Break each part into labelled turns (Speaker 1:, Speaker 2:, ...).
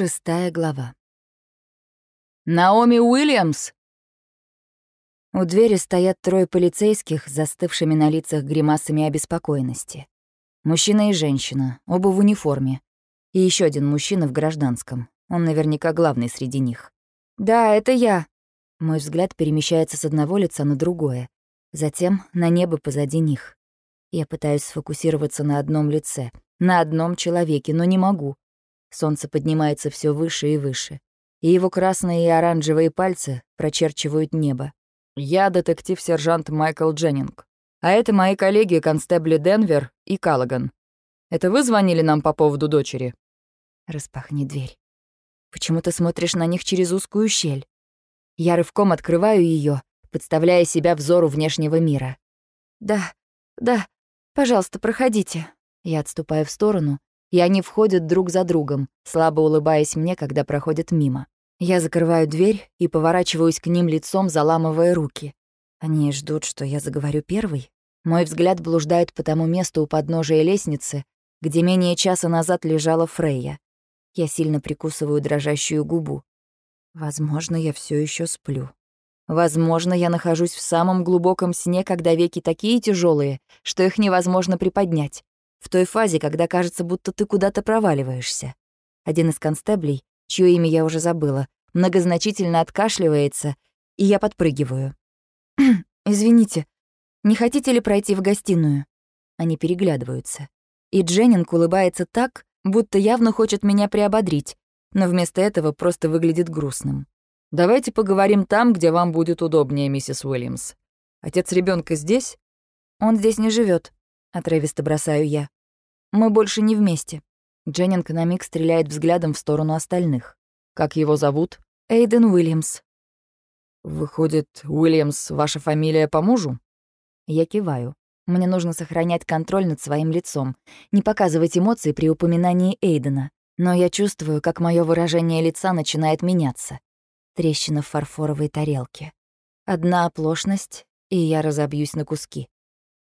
Speaker 1: Шестая глава.
Speaker 2: «Наоми Уильямс!»
Speaker 1: У двери стоят трое полицейских застывшими на лицах гримасами обеспокоенности. Мужчина и женщина, оба в униформе. И еще один мужчина в гражданском. Он наверняка главный среди них. «Да, это я». Мой взгляд перемещается с одного лица на другое. Затем на небо позади них. Я пытаюсь сфокусироваться на одном лице, на одном человеке, но не могу. Солнце поднимается все выше и выше, и его красные и оранжевые пальцы прочерчивают небо.
Speaker 2: Я детектив-сержант Майкл Дженнинг. А это мои коллеги констебли Денвер и Каллаган. Это вы звонили нам по поводу дочери?
Speaker 1: Распахни дверь. Почему ты смотришь на них через узкую щель? Я рывком открываю ее, подставляя себя взору внешнего мира. Да, да, пожалуйста, проходите. Я отступаю в сторону, и они входят друг за другом, слабо улыбаясь мне, когда проходят мимо. Я закрываю дверь и поворачиваюсь к ним лицом, заламывая руки. Они ждут, что я заговорю первый. Мой взгляд блуждает по тому месту у подножия лестницы, где менее часа назад лежала Фрейя. Я сильно прикусываю дрожащую губу. Возможно, я все еще сплю. Возможно, я нахожусь в самом глубоком сне, когда веки такие тяжелые, что их невозможно приподнять. В той фазе, когда кажется, будто ты куда-то проваливаешься. Один из констеблей, чье имя я уже забыла, многозначительно откашливается, и я подпрыгиваю. «Извините, не хотите ли пройти в гостиную?» Они переглядываются. И Дженнинг улыбается так, будто явно хочет меня приободрить, но вместо этого просто выглядит грустным.
Speaker 2: «Давайте поговорим там, где вам будет удобнее, миссис Уильямс. Отец ребенка здесь?»
Speaker 1: «Он здесь не живет, отрывисто бросаю я. Мы больше не вместе. Дженнинг на миг стреляет взглядом в сторону остальных.
Speaker 2: Как его зовут?
Speaker 1: Эйден Уильямс.
Speaker 2: Выходит, Уильямс ваша фамилия по мужу?
Speaker 1: Я киваю. Мне нужно сохранять контроль над своим лицом, не показывать эмоции при упоминании Эйдена. Но я чувствую, как мое выражение лица начинает меняться. Трещина в фарфоровой тарелке. Одна оплошность, и я разобьюсь на куски.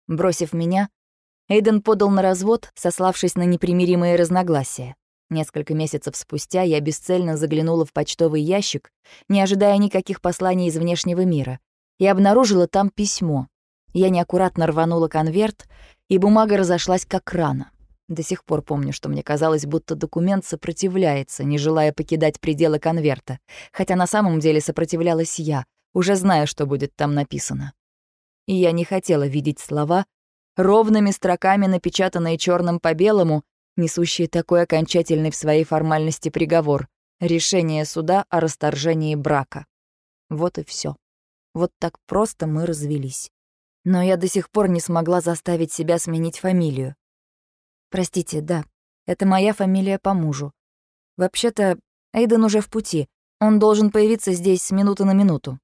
Speaker 1: Бросив меня, Эйден подал на развод, сославшись на непримиримые разногласия. Несколько месяцев спустя я бесцельно заглянула в почтовый ящик, не ожидая никаких посланий из внешнего мира, и обнаружила там письмо. Я неаккуратно рванула конверт, и бумага разошлась как рано. До сих пор помню, что мне казалось, будто документ сопротивляется, не желая покидать пределы конверта, хотя на самом деле сопротивлялась я, уже зная, что будет там написано и я не хотела видеть слова, ровными строками напечатанные черным по белому, несущие такой окончательный в своей формальности приговор — решение суда о расторжении брака. Вот и все. Вот так просто мы развелись. Но я до сих пор не смогла заставить себя сменить фамилию. Простите, да, это моя фамилия по мужу. Вообще-то, Эйден уже в пути. Он должен появиться здесь с минуты на минуту.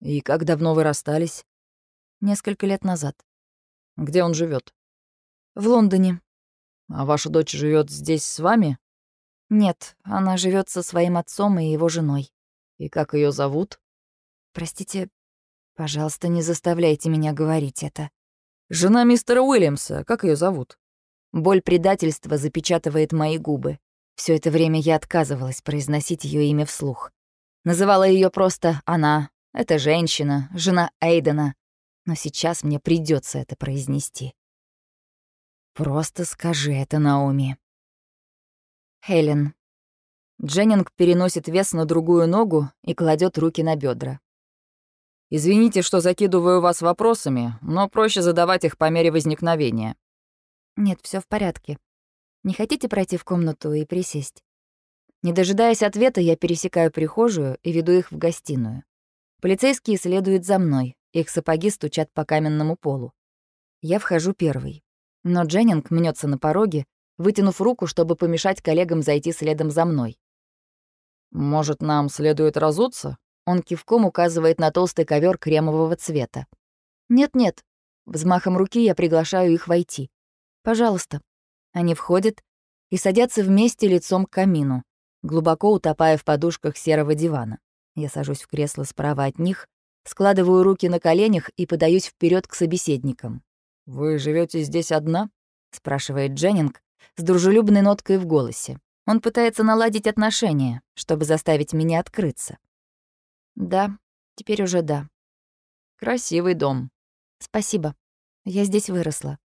Speaker 2: И как давно вы расстались?
Speaker 1: Несколько лет назад.
Speaker 2: Где он живет?
Speaker 1: В Лондоне.
Speaker 2: А ваша дочь живет здесь с вами?
Speaker 1: Нет, она живет со своим отцом и его женой.
Speaker 2: И как ее зовут?
Speaker 1: Простите, пожалуйста, не заставляйте меня говорить это.
Speaker 2: Жена мистера Уильямса, как ее зовут?
Speaker 1: Боль предательства запечатывает мои губы. Все это время я отказывалась произносить ее имя вслух. Называла ее просто «она». Это женщина, жена Эйдена но сейчас мне придется это произнести. Просто скажи это, Наоми. Хелен. Дженнинг переносит вес на другую ногу и кладет руки на бедра.
Speaker 2: «Извините, что закидываю вас вопросами, но проще задавать их по мере возникновения».
Speaker 1: «Нет, все в порядке. Не хотите пройти в комнату и присесть?» Не дожидаясь ответа, я пересекаю прихожую и веду их в гостиную. Полицейские следуют за мной, их сапоги стучат по каменному полу. Я вхожу первый. Но Дженнинг мнется на пороге, вытянув руку, чтобы помешать коллегам зайти следом за мной.
Speaker 2: «Может, нам следует разуться?»
Speaker 1: Он кивком указывает на толстый ковер кремового цвета. «Нет-нет». Взмахом руки я приглашаю их войти. «Пожалуйста». Они входят и садятся вместе лицом к камину, глубоко утопая в подушках серого дивана. Я сажусь в кресло справа от них, Складываю руки на коленях и подаюсь вперед к собеседникам.
Speaker 2: «Вы живете здесь одна?»
Speaker 1: — спрашивает Дженнинг с дружелюбной ноткой в голосе. Он пытается наладить отношения, чтобы заставить меня открыться. Да, теперь уже да.
Speaker 2: Красивый дом.
Speaker 1: Спасибо. Я здесь выросла.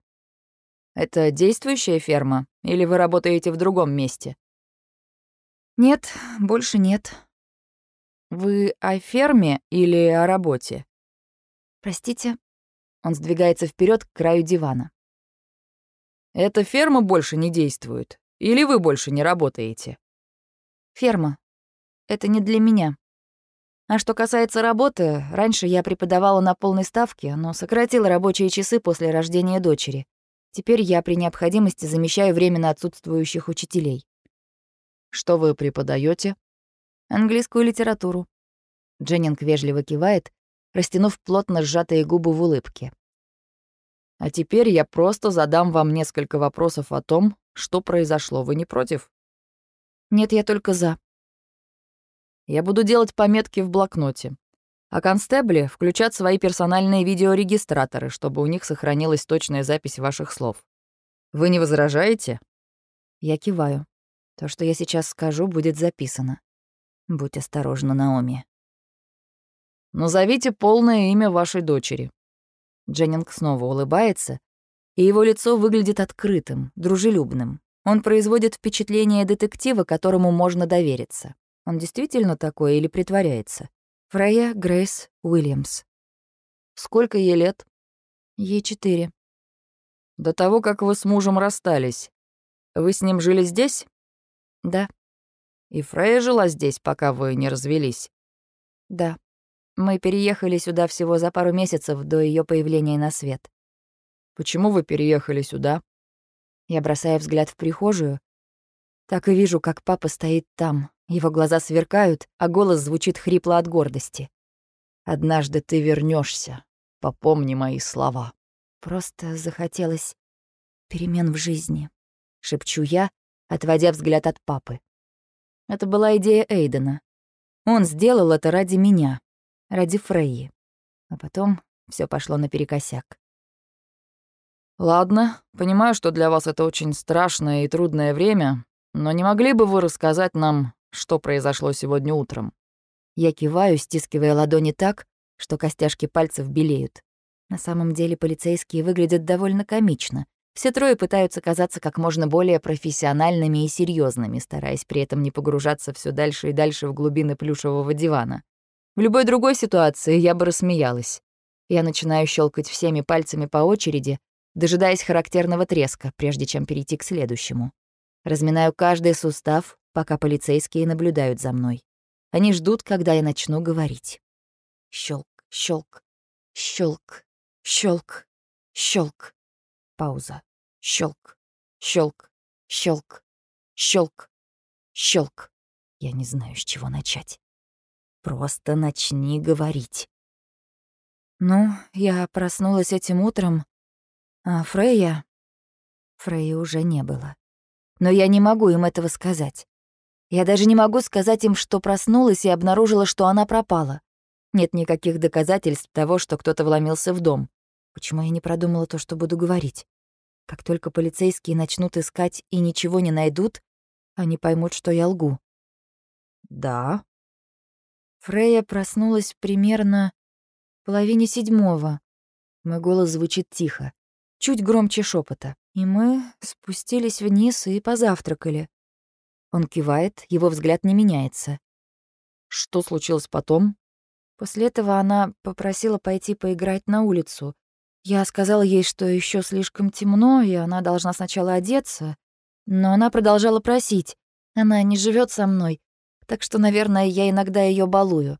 Speaker 2: Это действующая ферма? Или вы работаете в другом месте?
Speaker 1: Нет, больше нет.
Speaker 2: Вы о ферме или о работе?
Speaker 1: Простите. Он сдвигается вперед к краю дивана.
Speaker 2: Эта ферма больше не действует? Или вы больше не работаете?
Speaker 1: Ферма. Это не для меня. А что касается работы, раньше я преподавала на полной ставке, но сократила рабочие часы после рождения дочери. Теперь я при необходимости замещаю временно отсутствующих учителей.
Speaker 2: Что вы преподаете?
Speaker 1: Английскую литературу. Дженнинг вежливо кивает, растянув плотно сжатые губы в улыбке.
Speaker 2: А теперь я просто задам вам несколько вопросов о том, что произошло. Вы не против?
Speaker 1: Нет, я только за.
Speaker 2: Я буду делать пометки в блокноте. А констебли включат свои персональные видеорегистраторы, чтобы у них сохранилась точная запись ваших слов. Вы не возражаете?
Speaker 1: Я киваю. То, что я сейчас скажу, будет записано. Будь осторожна, Наоми.
Speaker 2: Назовите полное имя вашей дочери.
Speaker 1: Дженнинг снова улыбается, и его лицо выглядит открытым, дружелюбным. Он производит впечатление детектива, которому можно довериться. Он действительно такой или притворяется? Фрейя Грейс Уильямс.
Speaker 2: Сколько ей лет?
Speaker 1: Ей четыре.
Speaker 2: До того, как вы с мужем расстались, вы с ним жили здесь?
Speaker 1: Да.
Speaker 2: И Фрейя жила здесь, пока вы не развелись?
Speaker 1: Да. Мы переехали сюда всего за пару месяцев до ее появления на свет.
Speaker 2: Почему вы переехали сюда?
Speaker 1: Я бросаю взгляд в прихожую. Так и вижу, как папа стоит там. Его глаза сверкают, а голос звучит хрипло от гордости.
Speaker 2: «Однажды ты вернешься. Попомни мои слова».
Speaker 1: Просто захотелось перемен в жизни, шепчу я, отводя взгляд от папы. Это была идея Эйдена. Он сделал это ради меня ради Фрейи. А потом все пошло наперекосяк.
Speaker 2: «Ладно, понимаю, что для вас это очень страшное и трудное время, но не могли бы вы рассказать нам, что произошло сегодня утром?»
Speaker 1: Я киваю, стискивая ладони так, что костяшки пальцев белеют. На самом деле полицейские выглядят довольно комично. Все трое пытаются казаться как можно более профессиональными и серьезными, стараясь при этом не погружаться все дальше и дальше в глубины плюшевого дивана. В любой другой ситуации я бы рассмеялась. Я начинаю щелкать всеми пальцами по очереди, дожидаясь характерного треска, прежде чем перейти к следующему. Разминаю каждый сустав, пока полицейские наблюдают за мной. Они ждут, когда я начну говорить. Щелк, щелк, щелк, щелк, щелк. Пауза. Щелк, щелк, щелк, щелк, щелк. Я не знаю, с чего начать. Просто начни говорить. Ну, я проснулась этим утром, а Фрейя... Фрейи уже не было. Но я не могу им этого сказать. Я даже не могу сказать им, что проснулась и обнаружила, что она пропала. Нет никаких доказательств того, что кто-то вломился в дом. Почему я не продумала то, что буду говорить? Как только полицейские начнут искать и ничего не найдут, они поймут, что я лгу.
Speaker 2: «Да»,
Speaker 1: Фрея проснулась примерно в половине седьмого. Мой голос звучит тихо, чуть громче шепота. И мы спустились вниз и позавтракали. Он кивает, его взгляд не меняется.
Speaker 2: Что случилось потом?
Speaker 1: После этого она попросила пойти поиграть на улицу. Я сказала ей, что еще слишком темно, и она должна сначала одеться. Но она продолжала просить. Она не живет со мной, так что, наверное, я иногда ее балую.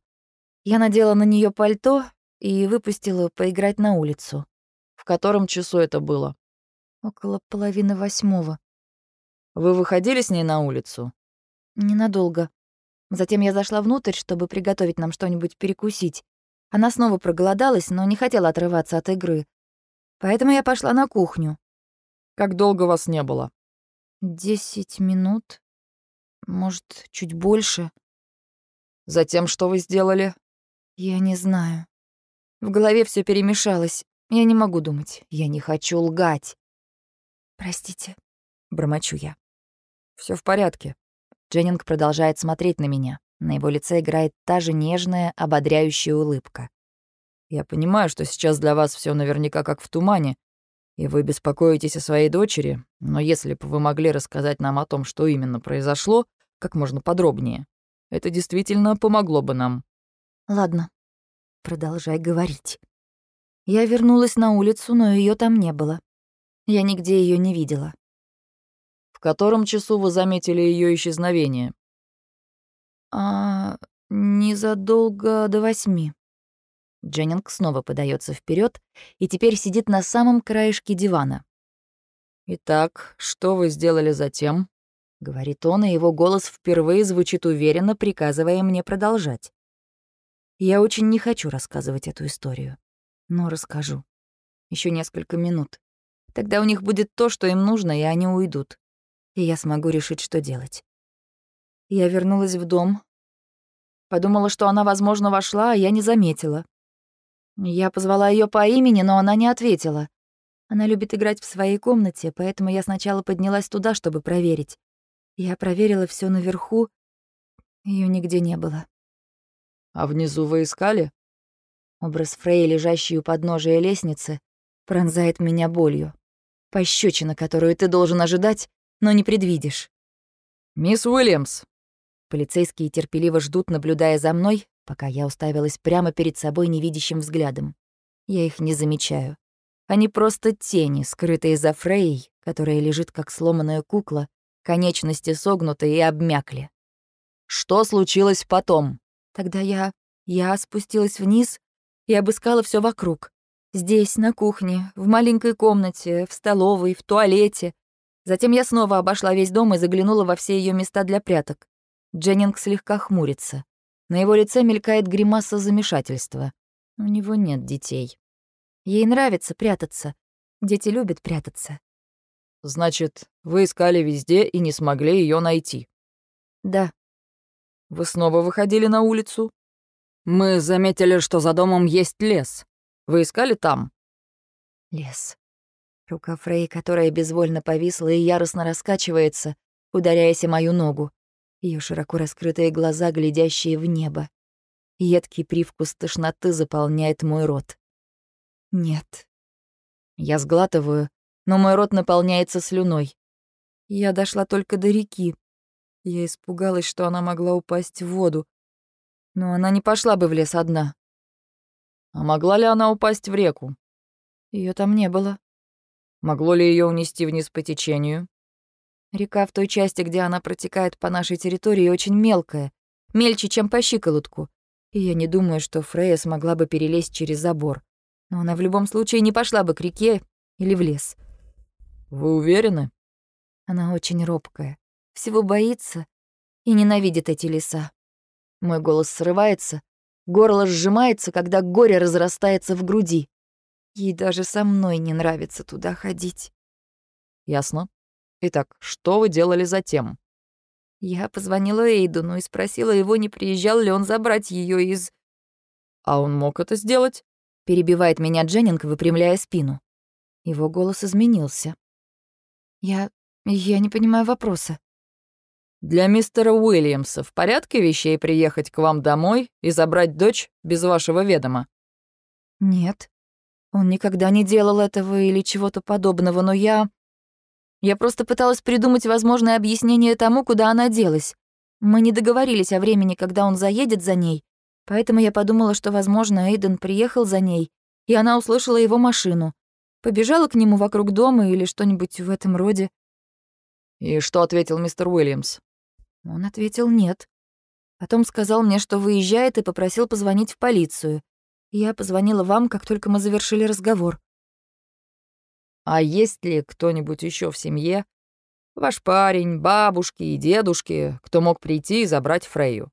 Speaker 1: Я надела на нее пальто и выпустила поиграть на улицу.
Speaker 2: В котором часу это было?
Speaker 1: Около половины восьмого.
Speaker 2: Вы выходили с ней на улицу?
Speaker 1: Ненадолго. Затем я зашла внутрь, чтобы приготовить нам что-нибудь перекусить. Она снова проголодалась, но не хотела отрываться от игры. Поэтому я пошла на кухню.
Speaker 2: Как долго вас не было?
Speaker 1: Десять минут. Может, чуть больше.
Speaker 2: Затем что вы сделали?
Speaker 1: Я не знаю. В голове все перемешалось. Я не могу думать. Я не хочу лгать. Простите, бормочу я.
Speaker 2: Все в порядке.
Speaker 1: Дженнинг продолжает смотреть на меня. На его лице играет та же нежная, ободряющая улыбка.
Speaker 2: «Я понимаю, что сейчас для вас все наверняка как в тумане, и вы беспокоитесь о своей дочери, но если бы вы могли рассказать нам о том, что именно произошло, как можно подробнее, это действительно помогло бы нам».
Speaker 1: «Ладно, продолжай говорить». Я вернулась на улицу, но ее там не было. Я нигде ее не видела.
Speaker 2: В котором часу вы заметили ее исчезновение?
Speaker 1: А незадолго до восьми. Дженнинг снова подается вперед и теперь сидит на самом краешке дивана.
Speaker 2: «Итак, что вы сделали затем?»
Speaker 1: — говорит он, и его голос впервые звучит уверенно, приказывая мне продолжать. Я очень не хочу рассказывать эту историю, но расскажу. Еще несколько минут. Тогда у них будет то, что им нужно, и они уйдут и я смогу решить, что делать. Я вернулась в дом. Подумала, что она, возможно, вошла, а я не заметила. Я позвала ее по имени, но она не ответила. Она любит играть в своей комнате, поэтому я сначала поднялась туда, чтобы проверить. Я проверила все наверху. Ее нигде не было.
Speaker 2: А внизу вы искали?
Speaker 1: Образ Фрей, лежащий у подножия лестницы, пронзает меня болью. Пощечина, которую ты должен ожидать, но не предвидишь.
Speaker 2: «Мисс Уильямс!»
Speaker 1: Полицейские терпеливо ждут, наблюдая за мной, пока я уставилась прямо перед собой невидящим взглядом. Я их не замечаю. Они просто тени, скрытые за Фрей, которая лежит как сломанная кукла, конечности согнуты и обмякли.
Speaker 2: Что случилось потом?
Speaker 1: Тогда я... я спустилась вниз и обыскала все вокруг. Здесь, на кухне, в маленькой комнате, в столовой, в туалете, Затем я снова обошла весь дом и заглянула во все ее места для пряток. Дженнинг слегка хмурится. На его лице мелькает гримаса замешательства. У него нет детей. Ей нравится прятаться. Дети любят прятаться.
Speaker 2: Значит, вы искали везде и не смогли ее найти?
Speaker 1: Да.
Speaker 2: Вы снова выходили на улицу? Мы заметили, что за домом есть лес. Вы искали там?
Speaker 1: Лес. Рука Фрей, которая безвольно повисла и яростно раскачивается, ударяясь о мою ногу. Ее широко раскрытые глаза, глядящие в небо. Едкий привкус тошноты заполняет мой рот. Нет. Я сглатываю, но мой рот наполняется слюной. Я дошла только до реки. Я испугалась, что она могла упасть в воду. Но она не пошла бы в лес одна.
Speaker 2: А могла ли она упасть в реку?
Speaker 1: Ее там не было.
Speaker 2: Могло ли ее унести вниз по течению?
Speaker 1: Река в той части, где она протекает по нашей территории, очень мелкая, мельче, чем по щиколотку. И я не думаю, что Фрея смогла бы перелезть через забор. Но она в любом случае не пошла бы к реке или в лес.
Speaker 2: Вы уверены?
Speaker 1: Она очень робкая, всего боится и ненавидит эти леса. Мой голос срывается, горло сжимается, когда горе разрастается в груди. Ей даже со мной не нравится туда ходить.
Speaker 2: Ясно. Итак, что вы делали затем?
Speaker 1: Я позвонила Эйдуну и спросила его, не приезжал ли он забрать ее из...
Speaker 2: А он мог это сделать?
Speaker 1: Перебивает меня Дженнинг, выпрямляя спину. Его голос изменился. Я... я не понимаю вопроса.
Speaker 2: Для мистера Уильямса в порядке вещей приехать к вам домой и забрать дочь без вашего ведома?
Speaker 1: Нет. Он никогда не делал этого или чего-то подобного, но я... Я просто пыталась придумать возможное объяснение тому, куда она делась. Мы не договорились о времени, когда он заедет за ней, поэтому я подумала, что, возможно, Эйден приехал за ней, и она услышала его машину. Побежала к нему вокруг дома или что-нибудь в этом роде.
Speaker 2: «И что ответил мистер Уильямс?»
Speaker 1: Он ответил «нет». Потом сказал мне, что выезжает, и попросил позвонить в полицию. Я позвонила вам, как только мы завершили разговор.
Speaker 2: А есть ли кто-нибудь еще в семье? Ваш парень, бабушки и дедушки, кто мог прийти и забрать Фрейю?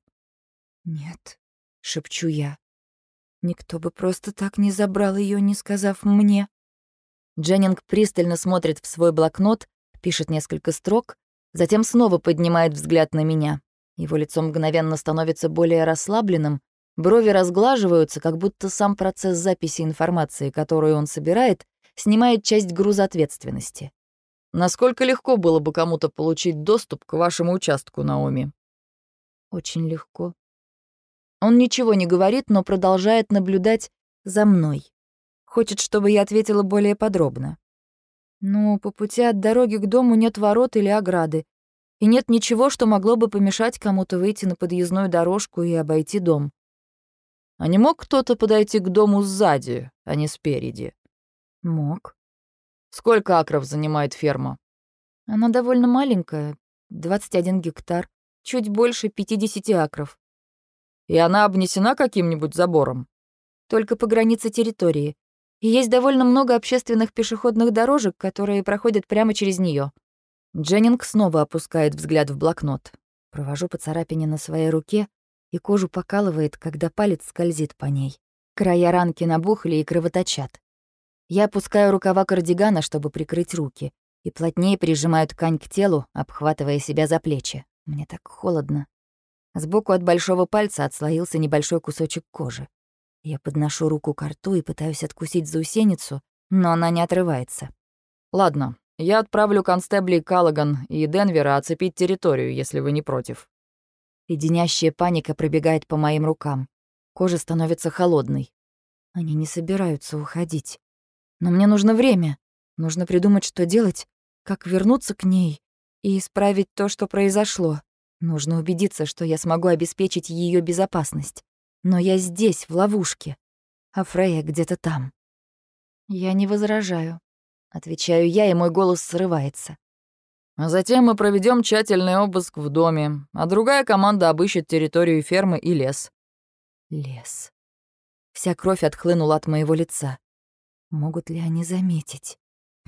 Speaker 1: Нет, шепчу я. Никто бы просто так не забрал ее, не сказав мне. Дженнинг пристально смотрит в свой блокнот, пишет несколько строк, затем снова поднимает взгляд на меня. Его лицо мгновенно становится более расслабленным, Брови разглаживаются, как будто сам процесс записи информации, которую он собирает, снимает часть груза ответственности.
Speaker 2: Насколько легко было бы кому-то получить доступ к вашему участку, Наоми?
Speaker 1: Очень легко. Он ничего не говорит, но продолжает наблюдать за мной. Хочет, чтобы я ответила более подробно. Ну, по пути от дороги к дому нет ворот или ограды. И нет ничего, что могло бы помешать кому-то выйти на подъездную дорожку и обойти дом.
Speaker 2: А не мог кто-то подойти к дому сзади, а не спереди?
Speaker 1: Мог.
Speaker 2: Сколько акров занимает ферма?
Speaker 1: Она довольно маленькая, 21 гектар, чуть больше 50 акров.
Speaker 2: И она обнесена каким-нибудь забором?
Speaker 1: Только по границе территории. И есть довольно много общественных пешеходных дорожек, которые проходят прямо через нее. Дженнинг снова опускает взгляд в блокнот. Провожу по царапине на своей руке, и кожу покалывает, когда палец скользит по ней. Края ранки набухли и кровоточат. Я опускаю рукава кардигана, чтобы прикрыть руки, и плотнее прижимаю ткань к телу, обхватывая себя за плечи. Мне так холодно. Сбоку от большого пальца отслоился небольшой кусочек кожи. Я подношу руку к рту и пытаюсь откусить заусеницу, но она не отрывается.
Speaker 2: «Ладно, я отправлю констеблей Каллаган и Денвера оцепить территорию, если вы не против».
Speaker 1: Леденящая паника пробегает по моим рукам. Кожа становится холодной. Они не собираются уходить. Но мне нужно время. Нужно придумать, что делать, как вернуться к ней и исправить то, что произошло. Нужно убедиться, что я смогу обеспечить ее безопасность. Но я здесь, в ловушке, а Фрея где-то там. Я не возражаю. Отвечаю я, и мой голос срывается.
Speaker 2: А затем мы проведем тщательный обыск в доме, а другая команда обыщет территорию фермы и лес.
Speaker 1: Лес. Вся кровь отхлынула от моего лица. Могут ли они заметить?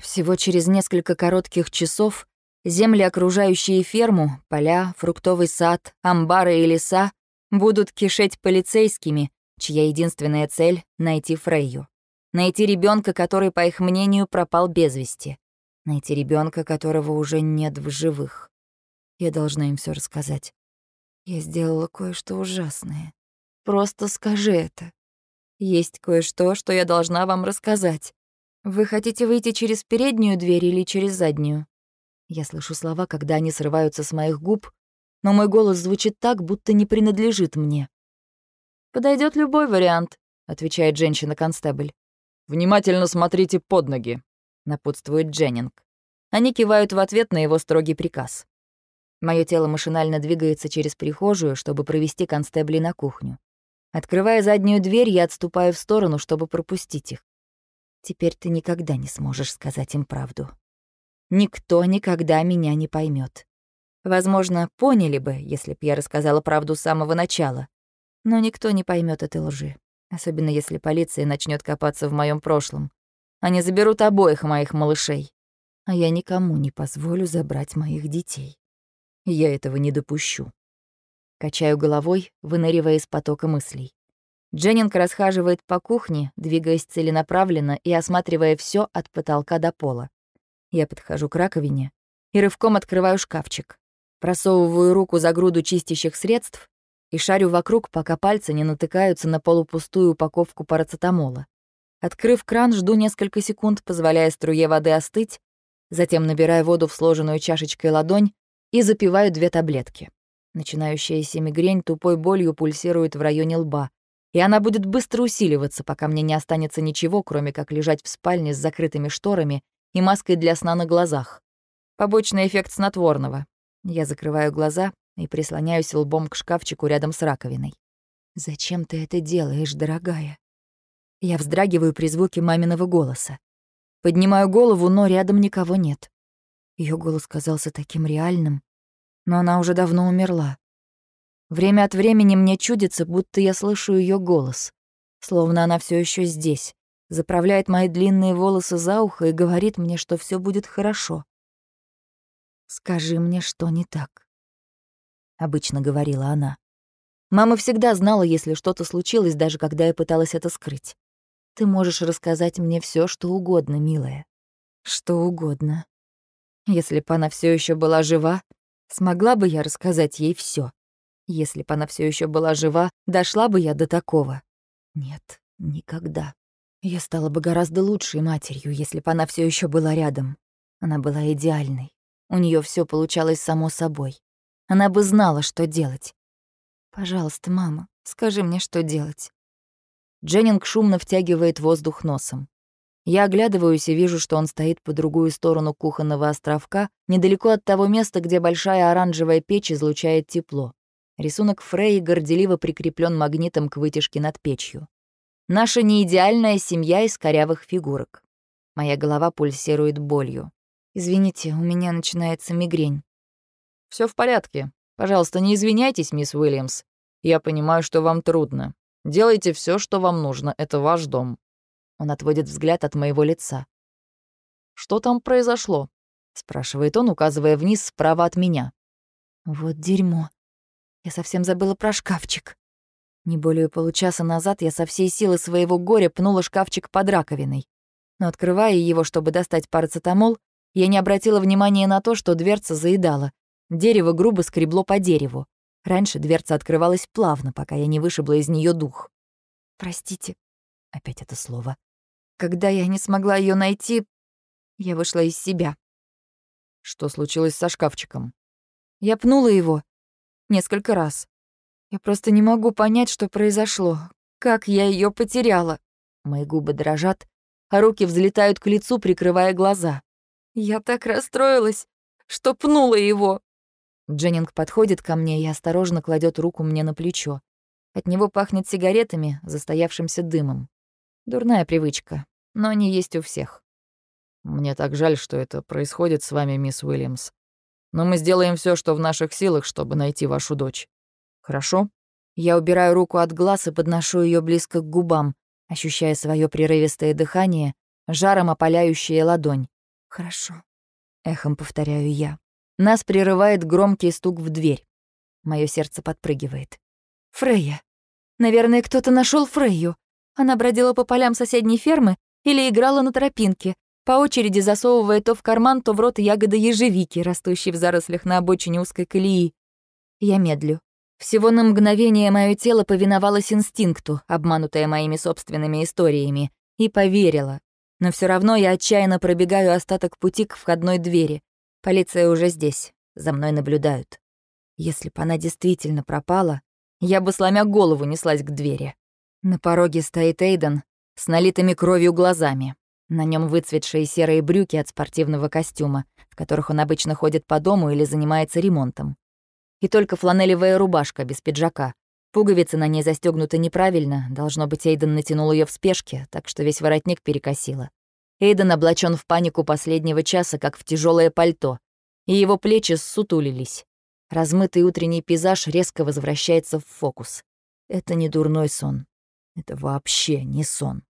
Speaker 1: Всего через несколько коротких часов земли, окружающие ферму, поля, фруктовый сад, амбары и леса будут кишеть полицейскими, чья единственная цель — найти Фрейю. Найти ребенка, который, по их мнению, пропал без вести. Найти ребенка, которого уже нет в живых. Я должна им все рассказать. Я сделала кое-что ужасное. Просто скажи это. Есть кое-что, что я должна вам рассказать. Вы хотите выйти через переднюю дверь или через заднюю? Я слышу слова, когда они срываются с моих губ, но мой голос звучит так, будто не принадлежит мне.
Speaker 2: Подойдет любой вариант», — отвечает женщина-констебль. «Внимательно смотрите под ноги», — напутствует Дженнинг. Они кивают в ответ на его строгий приказ.
Speaker 1: Мое тело машинально двигается через прихожую, чтобы провести констебли на кухню. Открывая заднюю дверь, я отступаю в сторону, чтобы пропустить их. Теперь ты никогда не сможешь сказать им правду. Никто никогда меня не поймет. Возможно, поняли бы, если б я рассказала правду с самого начала. Но никто не поймет этой лжи. Особенно если полиция начнет копаться в моем прошлом. Они заберут обоих моих малышей. А я никому не позволю забрать моих детей. Я этого не допущу. Качаю головой, выныривая из потока мыслей. Дженнинг расхаживает по кухне, двигаясь целенаправленно и осматривая все от потолка до пола. Я подхожу к раковине и рывком открываю шкафчик. Просовываю руку за груду чистящих средств и шарю вокруг, пока пальцы не натыкаются на полупустую упаковку парацетамола. Открыв кран, жду несколько секунд, позволяя струе воды остыть, затем набираю воду в сложенную чашечкой ладонь и запиваю две таблетки. Начинающаяся мигрень тупой болью пульсирует в районе лба, и она будет быстро усиливаться, пока мне не останется ничего, кроме как лежать в спальне с закрытыми шторами и маской для сна на глазах. Побочный эффект снотворного. Я закрываю глаза и прислоняюсь лбом к шкафчику рядом с раковиной. «Зачем ты это делаешь, дорогая?» Я вздрагиваю при звуке маминого голоса. Поднимаю голову, но рядом никого нет. Ее голос казался таким реальным, но она уже давно умерла. Время от времени мне чудится, будто я слышу ее голос, словно она все еще здесь, заправляет мои длинные волосы за ухо и говорит мне, что все будет хорошо. «Скажи мне, что не так», — обычно говорила она. Мама всегда знала, если что-то случилось, даже когда я пыталась это скрыть. Ты можешь рассказать мне все, что угодно, милая. Что угодно. Если бы она все еще была жива, смогла бы я рассказать ей все. Если бы она все еще была жива, дошла бы я до такого. Нет, никогда. Я стала бы гораздо лучшей матерью, если бы она все еще была рядом. Она была идеальной. У нее все получалось само собой. Она бы знала, что делать. «Пожалуйста, мама, скажи мне, что делать».
Speaker 2: Дженнинг шумно втягивает воздух носом. Я оглядываюсь и вижу, что он стоит по другую сторону кухонного островка, недалеко от того места, где большая оранжевая печь излучает тепло. Рисунок Фрей горделиво прикреплен магнитом к вытяжке над печью. Наша неидеальная семья из корявых фигурок. Моя голова пульсирует болью.
Speaker 1: «Извините, у меня начинается мигрень».
Speaker 2: Все в порядке. Пожалуйста, не извиняйтесь, мисс Уильямс. Я понимаю, что вам трудно. Делайте все, что вам нужно. Это ваш дом. Он отводит взгляд от моего лица. «Что там произошло?» — спрашивает он, указывая вниз справа от меня.
Speaker 1: «Вот дерьмо. Я совсем забыла про шкафчик. Не более получаса назад я со всей силы своего горя пнула шкафчик под раковиной. Но открывая его, чтобы достать парацетамол, я не обратила внимания на то, что дверца заедала. Дерево грубо скребло по дереву. Раньше дверца открывалась плавно, пока я не вышибла из нее дух. «Простите», — опять это слово. Когда я не смогла ее найти, я вышла из себя.
Speaker 2: Что случилось со шкафчиком?
Speaker 1: Я пнула его несколько раз. Я просто не могу понять, что произошло. Как я ее потеряла? Мои губы дрожат, а руки взлетают к лицу, прикрывая глаза. Я так расстроилась, что пнула его. Дженнинг подходит ко мне и осторожно кладет руку мне на плечо. От него пахнет сигаретами, застоявшимся дымом. Дурная привычка, но они есть у всех.
Speaker 2: Мне так жаль, что это происходит с вами, мисс Уильямс. Но мы сделаем все, что в наших силах, чтобы найти вашу дочь. Хорошо?
Speaker 1: Я убираю руку от глаз и подношу ее близко к губам, ощущая свое прерывистое дыхание, жаром опаляющее ладонь. Хорошо. Эхом повторяю я. Нас прерывает громкий стук в дверь. Мое сердце подпрыгивает. Фрейя. Наверное, кто-то нашел Фрейю. Она бродила по полям соседней фермы или играла на тропинке, по очереди засовывая то в карман, то в рот ягоды ежевики, растущие в зарослях на обочине узкой колеи. Я медлю. Всего на мгновение мое тело повиновалось инстинкту, обманутое моими собственными историями, и поверила. Но все равно я отчаянно пробегаю остаток пути к входной двери. Полиция уже здесь, за мной наблюдают. Если бы она действительно пропала, я бы, сломя голову, неслась к двери. На пороге стоит Эйден с налитыми кровью глазами. На нем выцветшие серые брюки от спортивного костюма, в которых он обычно ходит по дому или занимается ремонтом. И только фланелевая рубашка без пиджака. Пуговицы на ней застегнуты неправильно, должно быть, Эйден натянул ее в спешке, так что весь воротник перекосило. Эйден облачен в панику последнего часа, как в тяжелое пальто, и его плечи ссутулились. Размытый утренний пейзаж резко возвращается в фокус. Это не дурной сон. Это вообще не сон.